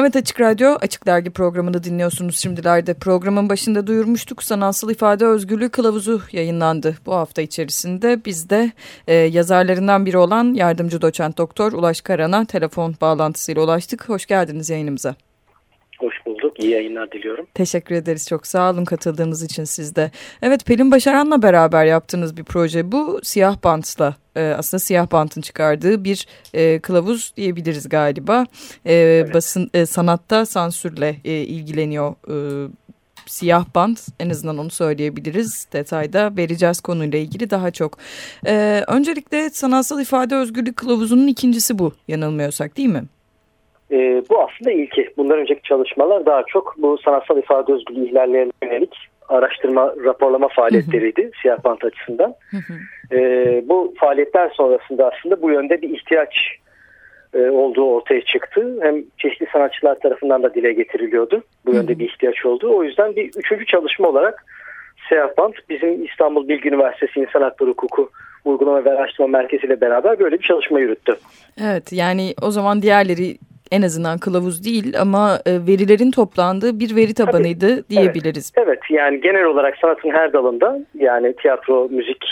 Evet Açık Radyo, Açık Dergi programını dinliyorsunuz şimdilerde. Programın başında duyurmuştuk. Sanatsal ifade özgürlüğü kılavuzu yayınlandı bu hafta içerisinde. Biz de e, yazarlarından biri olan yardımcı doçent doktor Ulaş Karan'a telefon bağlantısıyla ulaştık. Hoş geldiniz yayınımıza. Hoş bulduk. İyi yayınlar diliyorum. Teşekkür ederiz. Çok sağ olun katıldığınız için sizde. Evet Pelin Başaran'la beraber yaptığınız bir proje bu. Siyah Bant'la e, aslında Siyah Bant'ın çıkardığı bir e, kılavuz diyebiliriz galiba. E, evet. Basın e, sanatta sansürle e, ilgileniyor e, siyah bant en azından onu söyleyebiliriz. Detayda vereceğiz konuyla ilgili daha çok. Ee, öncelikle sanatsal ifade özgürlük kılavuzunun ikincisi bu yanılmıyorsak değil mi? E, bu aslında ilki. Bundan önceki çalışmalar daha çok bu sanatsal ifade özgürlüğü ihlallerine yönelik araştırma, raporlama faaliyetleriydi hı hı. siyah bant açısından. Hı hı. E, bu faaliyetler sonrasında aslında bu yönde bir ihtiyaç e, olduğu ortaya çıktı. Hem çeşitli sanatçılar tarafından da dile getiriliyordu. Bu yönde hı hı. bir ihtiyaç oldu. O yüzden bir üçüncü çalışma olarak siyah bant bizim İstanbul Bilgi Üniversitesi İnsan Hakları Hukuku Uygulama ve Araştırma Merkezi ile beraber böyle bir çalışma yürüttü. Evet yani o zaman diğerleri en azından kılavuz değil ama e, verilerin toplandığı bir veri tabanıydı Tabii, diyebiliriz. Evet, evet yani genel olarak sanatın her dalında yani tiyatro, müzik,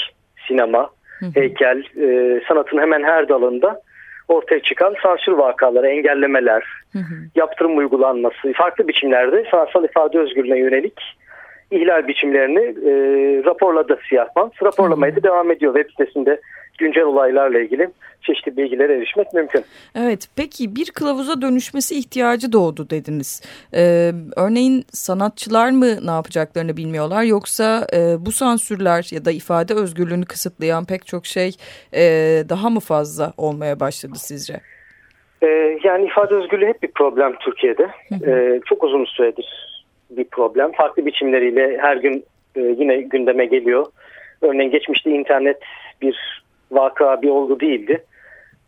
sinema, Hı -hı. heykel, e, sanatın hemen her dalında ortaya çıkan sansür vakaları, engellemeler, hı hı. yaptırım uygulanması, farklı biçimlerde sanatsal ifade özgürlüğüne yönelik ihlal biçimlerini e, raporladı Siyah Bant. Raporlamaya da devam ediyor. Web sitesinde güncel olaylarla ilgili çeşitli bilgilere erişmek mümkün. Evet peki bir kılavuza dönüşmesi ihtiyacı doğdu dediniz. Ee, örneğin sanatçılar mı ne yapacaklarını bilmiyorlar yoksa e, bu sansürler ya da ifade özgürlüğünü kısıtlayan pek çok şey e, daha mı fazla olmaya başladı sizce? Ee, yani ifade özgürlüğü hep bir problem Türkiye'de. Ee, çok uzun süredir bir problem. Farklı biçimleriyle her gün e, yine gündeme geliyor. Örneğin geçmişte internet bir vaka bir olgu değildi.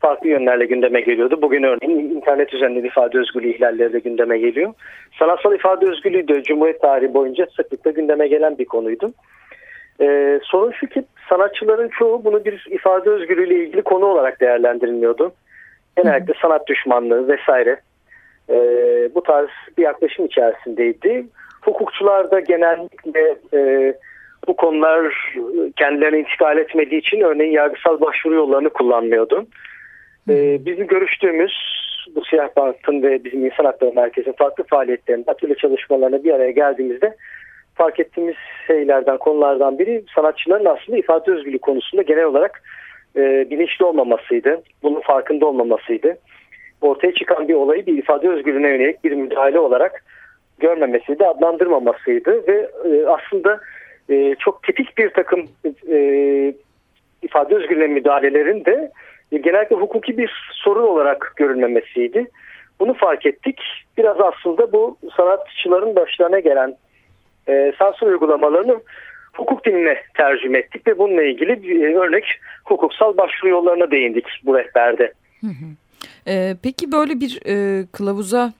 Farklı yönlerle gündeme geliyordu. Bugün örneğin internet üzerinden ifade özgürlüğü ihlalleri de gündeme geliyor. Sanatsal ifade özgürlüğü de Cumhuriyet tarihi boyunca sıklıkla gündeme gelen bir konuydu. Ee, sorun şu ki sanatçıların çoğu bunu bir ifade özgürlüğü ile ilgili konu olarak değerlendirilmiyordu. Genellikle sanat düşmanlığı vesaire e, bu tarz bir yaklaşım içerisindeydi. Hukukçular da genellikle e, bu konular kendilerine intikal etmediği için örneğin yargısal başvuru yollarını kullanmıyordu. Ee, bizim görüştüğümüz bu Siyah Bank'ın ve bizim İnsan Hakları Merkezi'nin farklı faaliyetlerinde, atölye çalışmalarına bir araya geldiğimizde fark ettiğimiz şeylerden, konulardan biri sanatçıların aslında ifade özgürlüğü konusunda genel olarak e, bilinçli olmamasıydı. Bunun farkında olmamasıydı. Ortaya çıkan bir olayı bir ifade özgürlüğüne yönelik bir müdahale olarak görmemesiydi, adlandırmamasıydı ve e, aslında e, çok tipik bir takım e, ifade özgürlüğüne müdahalelerin de e, genellikle hukuki bir sorun olarak görülmemesiydi. Bunu fark ettik. Biraz aslında bu sanatçıların başlarına gelen e, sansür uygulamalarını hukuk diline tercüme ettik ve bununla ilgili bir e, örnek hukuksal başvuru yollarına değindik bu rehberde. Hı hı. E, peki böyle bir e, kılavuza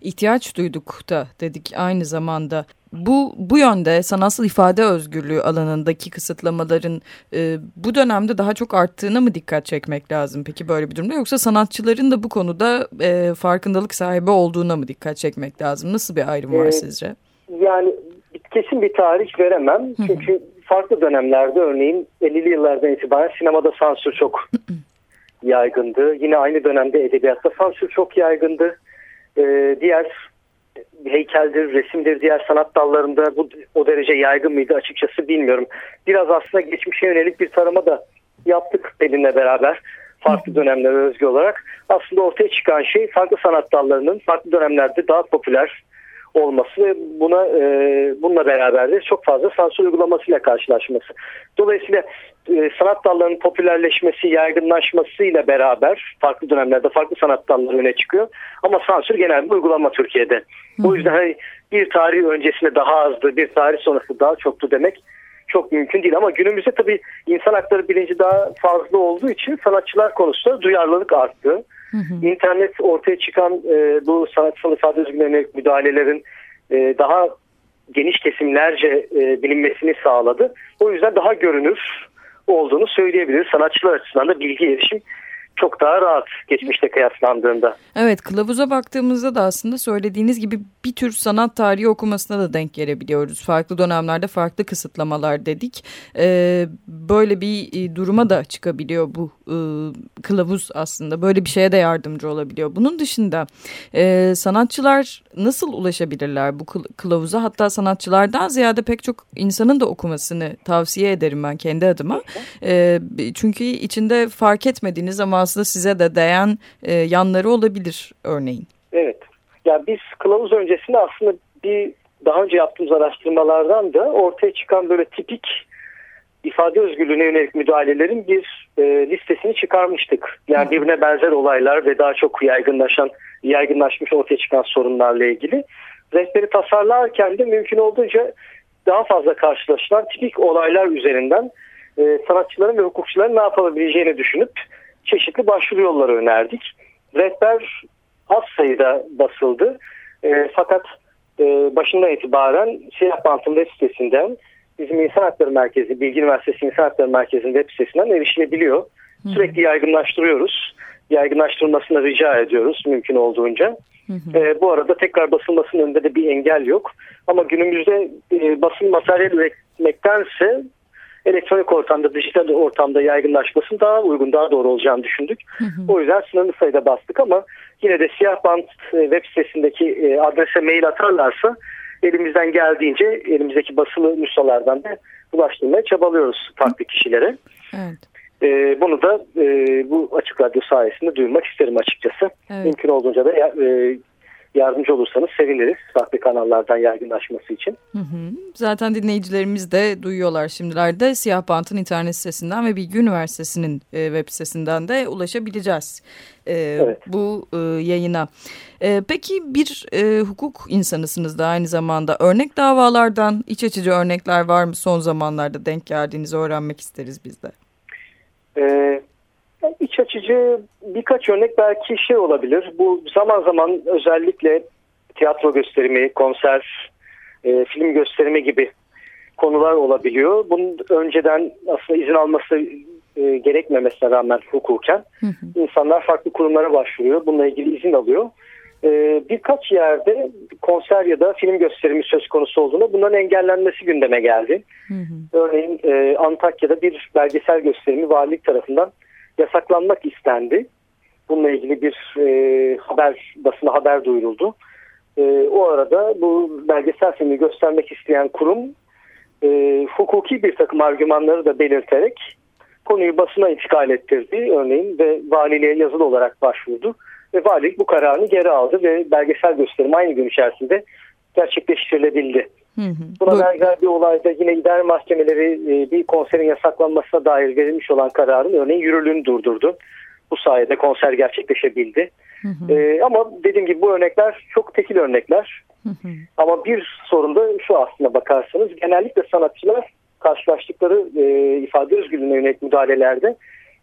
ihtiyaç duyduk da dedik aynı zamanda. Bu, bu yönde sanatsal ifade özgürlüğü alanındaki kısıtlamaların e, bu dönemde daha çok arttığına mı dikkat çekmek lazım peki böyle bir durumda? Yoksa sanatçıların da bu konuda e, farkındalık sahibi olduğuna mı dikkat çekmek lazım? Nasıl bir ayrım var ee, sizce? Yani kesin bir tarih veremem. Çünkü farklı dönemlerde örneğin 50'li yıllardan itibaren sinemada sansür çok yaygındı. Yine aynı dönemde edebiyatta sansür çok yaygındı e, diğer heykeldir, resimdir, diğer sanat dallarında bu o derece yaygın mıydı açıkçası bilmiyorum. Biraz aslında geçmişe yönelik bir tarama da yaptık Pelin'le beraber farklı dönemlere özgü olarak. Aslında ortaya çıkan şey farklı sanat dallarının farklı dönemlerde daha popüler olması ve buna e, bununla beraber de çok fazla sansür uygulamasıyla karşılaşması. Dolayısıyla e, sanat dallarının popülerleşmesi, yaygınlaşmasıyla beraber farklı dönemlerde farklı sanat dalları öne çıkıyor. Ama sansür genelde uygulama Türkiye'de. Bu yüzden hani bir tarih öncesinde daha azdı, bir tarih sonrası daha çoktu demek çok mümkün değil. Ama günümüzde tabii insan hakları bilinci daha fazla olduğu için sanatçılar konusunda duyarlılık arttı. Hı. İnternet ortaya çıkan e, bu sanatsal ifade özgürlüğüne müdahalelerin e, daha geniş kesimlerce e, bilinmesini sağladı. O yüzden daha görünür olduğunu söyleyebiliriz. Sanatçılar açısından da bilgi erişim çok daha rahat geçmişte kıyaslandığında. Evet kılavuza baktığımızda da aslında söylediğiniz gibi bir tür sanat tarihi okumasına da denk gelebiliyoruz. Farklı dönemlerde farklı kısıtlamalar dedik. Ee, böyle bir e, duruma da çıkabiliyor bu e, kılavuz aslında. Böyle bir şeye de yardımcı olabiliyor. Bunun dışında e, sanatçılar nasıl ulaşabilirler bu kılavuza? Hatta sanatçılardan ziyade pek çok insanın da okumasını tavsiye ederim ben kendi adıma. E, çünkü içinde fark etmediğiniz ama aslında size de değen e, yanları olabilir örneğin. Evet. Ya biz kılavuz öncesinde aslında bir daha önce yaptığımız araştırmalardan da ortaya çıkan böyle tipik ifade özgürlüğüne yönelik müdahalelerin bir e, listesini çıkarmıştık. Yani birbirine benzer olaylar ve daha çok yaygınlaşan, yaygınlaşmış ortaya çıkan sorunlarla ilgili. Rehberi tasarlarken de mümkün olduğunca daha fazla karşılaşılan tipik olaylar üzerinden e, sanatçıların ve hukukçuların ne yapabileceğini düşünüp çeşitli başvuru yolları önerdik. Rehber az sayıda basıldı. E, fakat e, başından itibaren Siyah Bant'ın web sitesinden bizim İnsan Hakları Merkezi, Bilgi Üniversitesi İnsan Hakları Merkezi'nin web sitesinden erişilebiliyor. Sürekli yaygınlaştırıyoruz. Yaygınlaştırılmasını rica ediyoruz mümkün olduğunca. E, bu arada tekrar basılmasının önünde de bir engel yok. Ama günümüzde e, basın materyal üretmektense elektronik ortamda, dijital ortamda yaygınlaşmasının daha uygun, daha doğru olacağını düşündük. Hı hı. O yüzden sınırlı sayıda bastık ama yine de Siyah Band e, web sitesindeki e, adrese mail atarlarsa elimizden geldiğince elimizdeki basılı nüshalardan da ulaştırmaya çabalıyoruz farklı kişilere. Evet. E, bunu da e, bu açık radyo sayesinde duyurmak isterim açıkçası. Evet. Mümkün olduğunca da e, yardımcı olursanız seviniriz farklı kanallardan yaygınlaşması için. Hı hı. Zaten dinleyicilerimiz de duyuyorlar şimdilerde Siyah Bant'ın internet sitesinden ve Bilgi Üniversitesi'nin e, web sitesinden de ulaşabileceğiz e, evet. bu e, yayına. E, peki bir e, hukuk insanısınız da aynı zamanda örnek davalardan iç açıcı örnekler var mı son zamanlarda denk geldiğinizi öğrenmek isteriz biz de. Evet iç açıcı birkaç örnek belki şey olabilir. Bu zaman zaman özellikle tiyatro gösterimi, konser, e, film gösterimi gibi konular olabiliyor. Bunun önceden aslında izin alması e, gerekmemesine rağmen hukuken hı hı. insanlar farklı kurumlara başvuruyor. Bununla ilgili izin alıyor. E, birkaç yerde konser ya da film gösterimi söz konusu olduğunda bunların engellenmesi gündeme geldi. Hı hı. Örneğin e, Antakya'da bir belgesel gösterimi valilik tarafından yasaklanmak istendi. Bununla ilgili bir e, haber basına haber duyuruldu. E, o arada bu belgesel filmi göstermek isteyen kurum e, hukuki bir takım argümanları da belirterek konuyu basına intikal ettirdi örneğin ve valiliğe yazılı olarak başvurdu. Ve valilik bu kararını geri aldı ve belgesel gösterim aynı gün içerisinde gerçekleştirilebildi. Hı hı. Buna Bu... benzer bir olayda yine idare mahkemeleri e, bir konserin yasaklanmasına dair verilmiş olan kararın örneğin yürürlüğünü durdurdu. Bu sayede konser gerçekleşebildi. Hı hı. E, ama dediğim gibi bu örnekler çok tekil örnekler. Hı hı. Ama bir sorun da şu aslında bakarsanız genellikle sanatçılar karşılaştıkları e, ifade özgürlüğüne yönelik müdahalelerde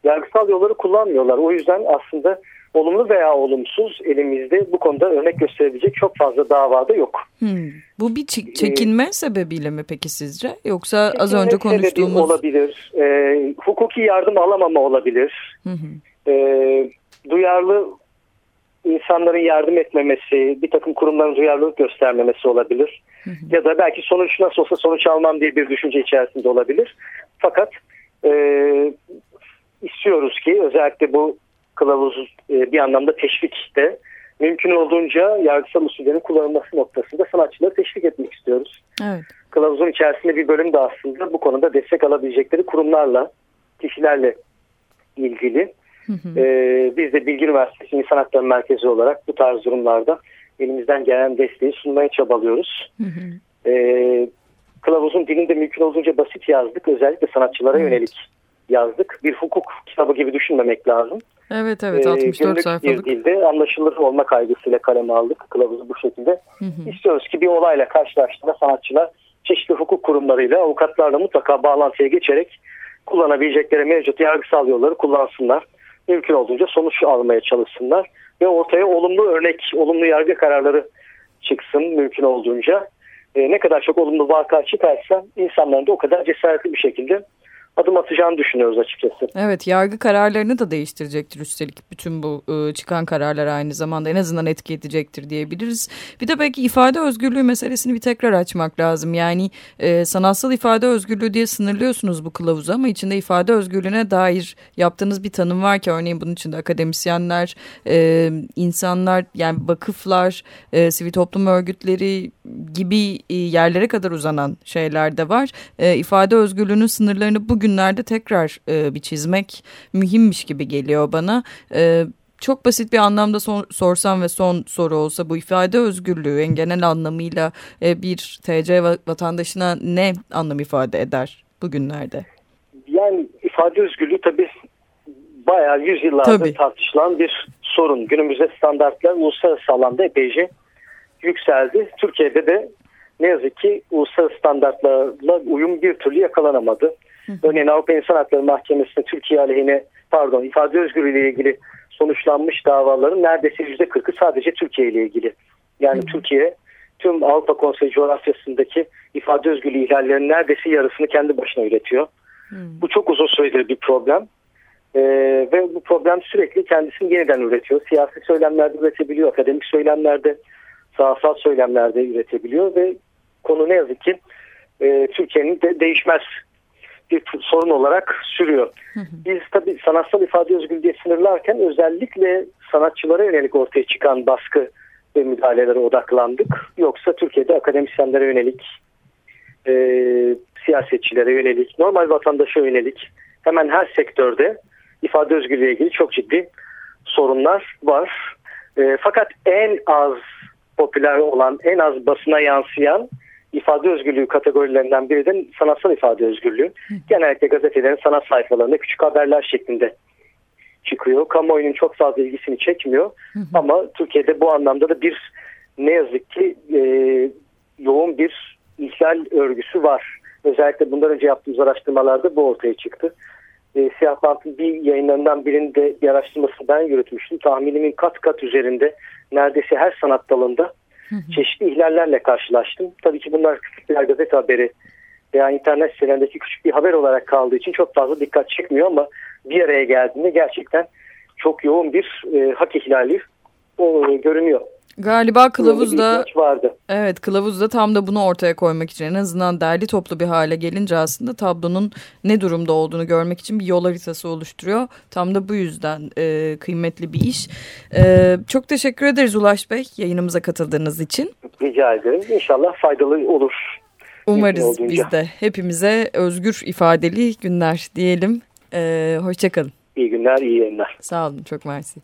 yargısal yolları kullanmıyorlar. O yüzden aslında olumlu veya olumsuz elimizde bu konuda örnek gösterebilecek çok fazla davada yok. Hmm. Bu bir çekinme ee, sebebiyle mi peki sizce? Yoksa az önce konuştuğumuz... olabilir. E, hukuki yardım alamama olabilir. Hı hı. E, duyarlı insanların yardım etmemesi, bir takım kurumların duyarlılık göstermemesi olabilir. Hı hı. Ya da belki sonuç nasıl olsa sonuç almam diye bir düşünce içerisinde olabilir. Fakat e, istiyoruz ki özellikle bu kılavuz e, bir anlamda teşvik de mümkün olduğunca yargısal usullerin kullanılması noktasında sanatçıları teşvik etmek istiyoruz. Evet. Kılavuzun içerisinde bir bölüm de aslında bu konuda destek alabilecekleri kurumlarla, kişilerle ilgili. Hı hı. Ee, biz de Bilgi Üniversitesi İnsan Hakları Merkezi olarak bu tarz durumlarda elimizden gelen desteği sunmaya çabalıyoruz. Hı hı. Ee, kılavuzun dilinde mümkün olduğunca basit yazdık. Özellikle sanatçılara evet. yönelik yazdık. Bir hukuk kitabı gibi düşünmemek lazım. Evet evet 64 ee, sayfalık. bir dilde anlaşılır olma kaygısıyla kaleme aldık kılavuzu bu şekilde. Hı hı. İstiyoruz ki bir olayla karşılaştığında sanatçılar çeşitli hukuk kurumlarıyla avukatlarla mutlaka bağlantıya geçerek kullanabilecekleri mevcut yargısal yolları kullansınlar. Mümkün olduğunca sonuç almaya çalışsınlar ve ortaya olumlu örnek, olumlu yargı kararları çıksın mümkün olduğunca. E, ne kadar çok olumlu vaka çıkarsa insanların da o kadar cesaretli bir şekilde adım atacağını düşünüyoruz açıkçası. Evet yargı kararlarını da değiştirecektir üstelik bütün bu ıı, çıkan kararlar aynı zamanda en azından etki edecektir diyebiliriz. Bir de belki ifade özgürlüğü meselesini bir tekrar açmak lazım. Yani e, sanatsal ifade özgürlüğü diye sınırlıyorsunuz bu kılavuzu ama içinde ifade özgürlüğüne dair yaptığınız bir tanım var ki örneğin bunun içinde akademisyenler, e, insanlar yani vakıflar, e, sivil toplum örgütleri gibi e, yerlere kadar uzanan şeyler de var. E, ifade özgürlüğünün sınırlarını bugünlerde tekrar e, bir çizmek mühimmiş gibi geliyor bana. E, çok basit bir anlamda son, sorsam ve son soru olsa bu ifade özgürlüğü en genel anlamıyla e, bir TC vatandaşına ne anlam ifade eder bugünlerde? Yani ifade özgürlüğü tabii bayağı yüzyıllardır tabii. tartışılan bir sorun. Günümüzde standartlar uluslararası alanda epeyce yükseldi. Türkiye'de de ne yazık ki uluslararası standartlarla uyum bir türlü yakalanamadı. Örneğin Avrupa İnsan Hakları Mahkemesi'nde Türkiye aleyhine pardon ifade özgürlüğü ile ilgili sonuçlanmış davaların neredeyse yüzde kırkı sadece Türkiye ile ilgili. Yani Türkiye tüm Avrupa Konseyi coğrafyasındaki ifade özgürlüğü ihlallerinin neredeyse yarısını kendi başına üretiyor. Bu çok uzun süredir bir problem. Ee, ve bu problem sürekli kendisini yeniden üretiyor. Siyasi söylemlerde üretebiliyor, akademik söylemlerde, sahasal söylemlerde üretebiliyor ve konu ne yazık ki e, Türkiye'nin de değişmez bir sorun olarak sürüyor. Biz tabii sanatsal ifade özgürlüğü diye sınırlarken özellikle sanatçılara yönelik ortaya çıkan baskı ve müdahalelere odaklandık. Yoksa Türkiye'de akademisyenlere yönelik, e, siyasetçilere yönelik, normal vatandaşa yönelik hemen her sektörde ifade özgürlüğü ilgili çok ciddi sorunlar var. E, fakat en az popüler olan, en az basına yansıyan ifade özgürlüğü kategorilerinden biri de sanatsal ifade özgürlüğü. Genellikle gazetelerin sanat sayfalarında küçük haberler şeklinde çıkıyor. Kamuoyunun çok fazla ilgisini çekmiyor. Ama Türkiye'de bu anlamda da bir ne yazık ki e, yoğun bir ihlal örgüsü var. Özellikle bundan önce yaptığımız araştırmalarda bu ortaya çıktı. E, Siyah Bant'ın bir yayınlarından birinde bir araştırmasını ben yürütmüştüm. Tahminimin kat kat üzerinde neredeyse her sanat dalında çeşitli ihlallerle karşılaştım. Tabii ki bunlar küçük bir gazete haberi veya internet sitelerindeki küçük bir haber olarak kaldığı için çok fazla dikkat çekmiyor ama bir araya geldiğinde gerçekten çok yoğun bir e, hak ihlali o, görünüyor. Galiba kılavuzda evet kılavuzda tam da bunu ortaya koymak için en azından derli toplu bir hale gelince aslında tablonun ne durumda olduğunu görmek için bir yol haritası oluşturuyor. Tam da bu yüzden e, kıymetli bir iş. E, çok teşekkür ederiz Ulaş Bey yayınımıza katıldığınız için. Rica ederim. İnşallah faydalı olur. Umarız biz de hepimize özgür ifadeli günler diyelim. E, hoşçakalın. İyi günler, iyi yayınlar. Sağ olun, çok mersi.